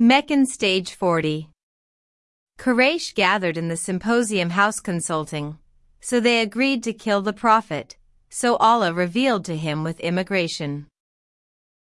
Meccan Stage 40 Quraysh gathered in the symposium house consulting, so they agreed to kill the Prophet, so Allah revealed to him with immigration.